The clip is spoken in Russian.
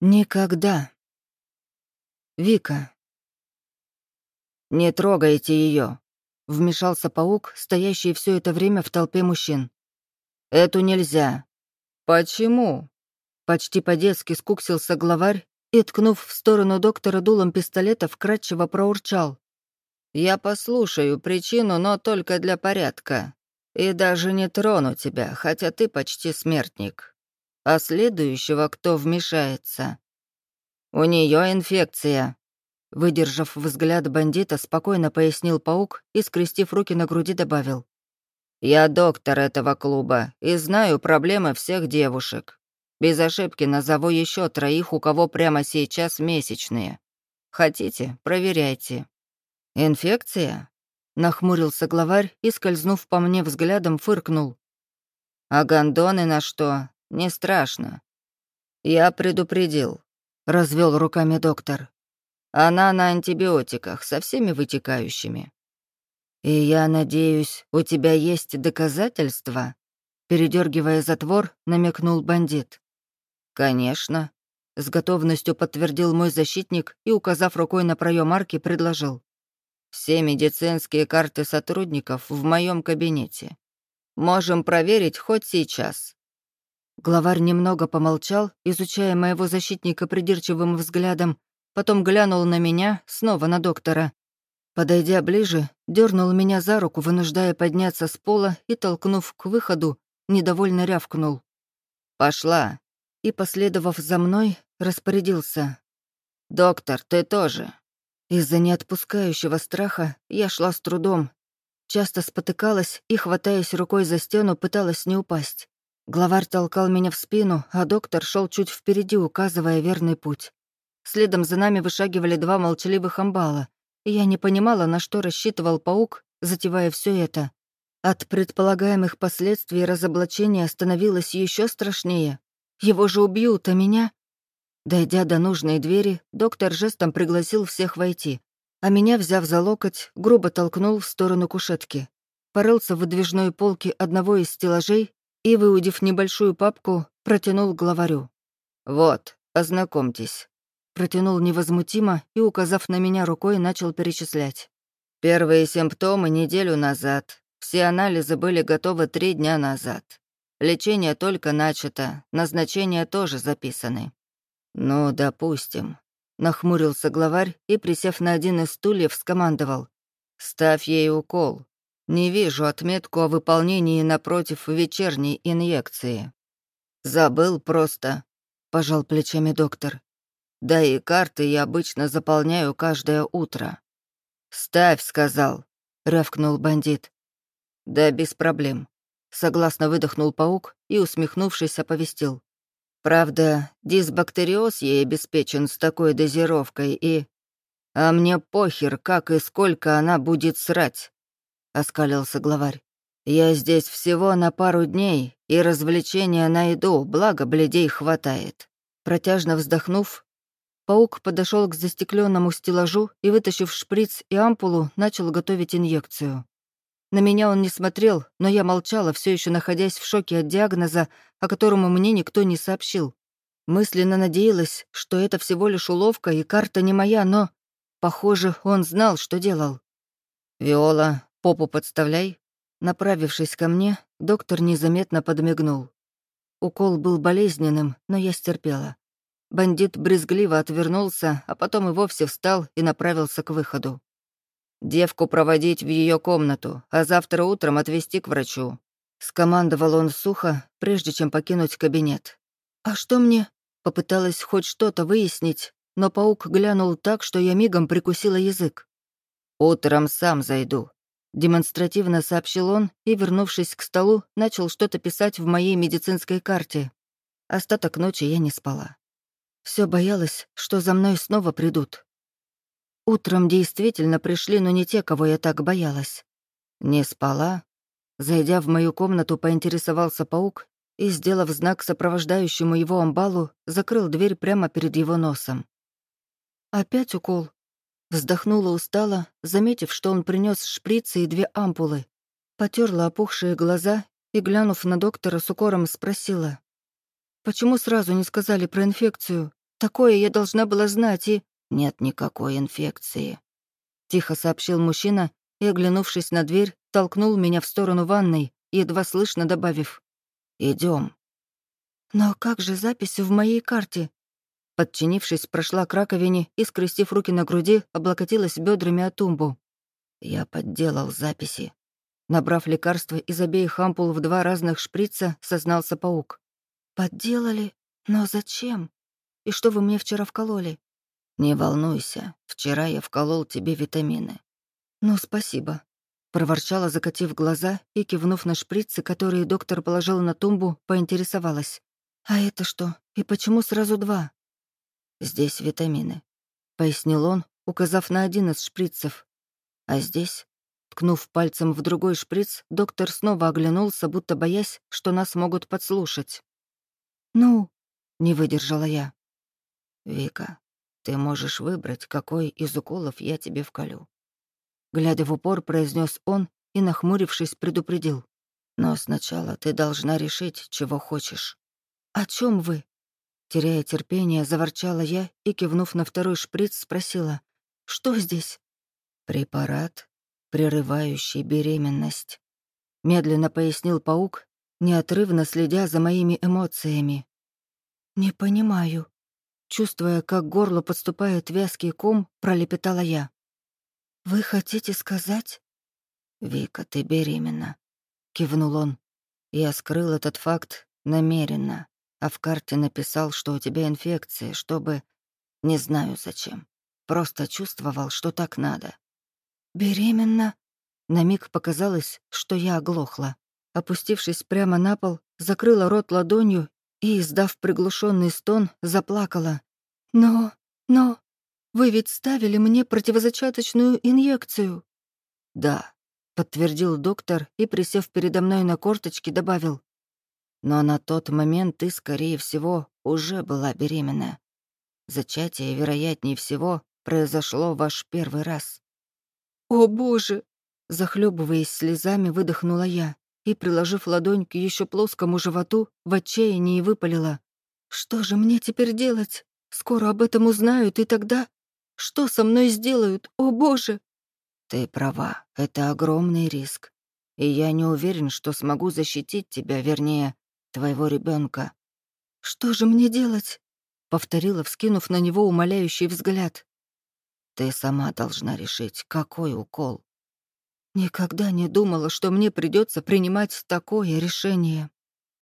Никогда. Вика. «Не трогайте ее, вмешался паук, стоящий все это время в толпе мужчин. «Эту нельзя». «Почему?» Почти по-детски скуксился главарь и, ткнув в сторону доктора дулом пистолета, вкратчиво проурчал. «Я послушаю причину, но только для порядка. И даже не трону тебя, хотя ты почти смертник. А следующего, кто вмешается? У нее инфекция». Выдержав взгляд бандита, спокойно пояснил паук и, скрестив руки на груди, добавил. «Я доктор этого клуба и знаю проблемы всех девушек. Без ошибки назову еще троих, у кого прямо сейчас месячные. Хотите, проверяйте». «Инфекция?» — нахмурился главарь и, скользнув по мне взглядом, фыркнул. «А гондоны на что? Не страшно». «Я предупредил», — развел руками доктор. «Она на антибиотиках, со всеми вытекающими». «И я надеюсь, у тебя есть доказательства?» Передергивая затвор, намекнул бандит. «Конечно», — с готовностью подтвердил мой защитник и, указав рукой на проем арки, предложил. Все медицинские карты сотрудников в моем кабинете. Можем проверить хоть сейчас». Главарь немного помолчал, изучая моего защитника придирчивым взглядом, потом глянул на меня, снова на доктора. Подойдя ближе, дернул меня за руку, вынуждая подняться с пола и, толкнув к выходу, недовольно рявкнул. «Пошла!» И, последовав за мной, распорядился. «Доктор, ты тоже!» Из-за неотпускающего страха я шла с трудом. Часто спотыкалась и, хватаясь рукой за стену, пыталась не упасть. Главарь толкал меня в спину, а доктор шел чуть впереди, указывая верный путь. Следом за нами вышагивали два молчаливых амбала, я не понимала, на что рассчитывал паук, затевая все это. От предполагаемых последствий разоблачения становилось еще страшнее. Его же убьют, а меня Дойдя до нужной двери, доктор жестом пригласил всех войти, а меня, взяв за локоть, грубо толкнул в сторону кушетки. Порылся в выдвижной полке одного из стеллажей и, выудив небольшую папку, протянул главарю. «Вот, ознакомьтесь». Протянул невозмутимо и, указав на меня рукой, начал перечислять. Первые симптомы неделю назад. Все анализы были готовы три дня назад. Лечение только начато, назначения тоже записаны. «Ну, допустим», — нахмурился главарь и, присев на один из стульев, скомандовал. «Ставь ей укол. Не вижу отметку о выполнении напротив вечерней инъекции». «Забыл просто», — пожал плечами доктор. «Да и карты я обычно заполняю каждое утро». «Ставь», — сказал, — рявкнул бандит. «Да без проблем», — согласно выдохнул паук и, усмехнувшись, оповестил. Правда, дисбактериоз ей обеспечен с такой дозировкой и... А мне похер, как и сколько она будет срать, — оскалился главарь. Я здесь всего на пару дней, и развлечения найду, благо бледей хватает. Протяжно вздохнув, паук подошел к застекленному стеллажу и, вытащив шприц и ампулу, начал готовить инъекцию. На меня он не смотрел, но я молчала, все еще находясь в шоке от диагноза, о котором мне никто не сообщил. Мысленно надеялась, что это всего лишь уловка и карта не моя, но, похоже, он знал, что делал. «Виола, попу подставляй». Направившись ко мне, доктор незаметно подмигнул. Укол был болезненным, но я стерпела. Бандит брезгливо отвернулся, а потом и вовсе встал и направился к выходу. Девку проводить в ее комнату, а завтра утром отвезти к врачу. Скомандовал он сухо, прежде чем покинуть кабинет. «А что мне?» Попыталась хоть что-то выяснить, но паук глянул так, что я мигом прикусила язык. «Утром сам зайду», — демонстративно сообщил он и, вернувшись к столу, начал что-то писать в моей медицинской карте. Остаток ночи я не спала. Все боялась, что за мной снова придут. Утром действительно пришли, но не те, кого я так боялась. Не спала. Зайдя в мою комнату, поинтересовался паук и, сделав знак сопровождающему его амбалу, закрыл дверь прямо перед его носом. «Опять укол?» Вздохнула устало, заметив, что он принес шприцы и две ампулы. Потерла опухшие глаза и, глянув на доктора, с укором спросила. «Почему сразу не сказали про инфекцию? Такое я должна была знать и... Нет никакой инфекции. Тихо сообщил мужчина и, оглянувшись на дверь, толкнул меня в сторону ванной, едва слышно добавив. Идем. Но как же запись в моей карте? Подчинившись, прошла к раковине и, скрестив руки на груди, облокотилась бедрами о тумбу. Я подделал записи. Набрав лекарства из обеих ампул в два разных шприца, сознался паук. «Подделали? Но зачем? И что вы мне вчера вкололи?» «Не волнуйся, вчера я вколол тебе витамины». «Ну, спасибо», — проворчала, закатив глаза и, кивнув на шприцы, которые доктор положил на тумбу, поинтересовалась. «А это что? И почему сразу два?» «Здесь витамины», — пояснил он, указав на один из шприцев. «А здесь...» Ткнув пальцем в другой шприц, доктор снова оглянулся, будто боясь, что нас могут подслушать. «Ну?» — не выдержала я. «Вика, ты можешь выбрать, какой из уколов я тебе вколю». Глядя в упор, произнес он и, нахмурившись, предупредил. «Но сначала ты должна решить, чего хочешь». «О чем вы?» Теряя терпение, заворчала я и, кивнув на второй шприц, спросила. «Что здесь?» «Препарат, прерывающий беременность», — медленно пояснил паук, неотрывно следя за моими эмоциями. «Не понимаю». Чувствуя, как горло подступает вязкий ком, пролепетала я. «Вы хотите сказать?» «Вика, ты беременна», — кивнул он. Я скрыл этот факт намеренно а в карте написал, что у тебя инфекция, чтобы... Не знаю зачем. Просто чувствовал, что так надо. «Беременна?» На миг показалось, что я оглохла. Опустившись прямо на пол, закрыла рот ладонью и, издав приглушенный стон, заплакала. «Но... но... Вы ведь ставили мне противозачаточную инъекцию?» «Да», — подтвердил доктор и, присев передо мной на корточки, добавил. Но на тот момент ты, скорее всего, уже была беременна. Зачатие, вероятнее всего, произошло ваш первый раз. «О, Боже!» Захлебываясь слезами, выдохнула я и, приложив ладонь к еще плоскому животу, в отчаянии выпалила. «Что же мне теперь делать? Скоро об этом узнают, и тогда... Что со мной сделают? О, Боже!» «Ты права, это огромный риск. И я не уверен, что смогу защитить тебя, вернее, твоего ребенка. «Что же мне делать?» — повторила, вскинув на него умоляющий взгляд. «Ты сама должна решить, какой укол». Никогда не думала, что мне придется принимать такое решение.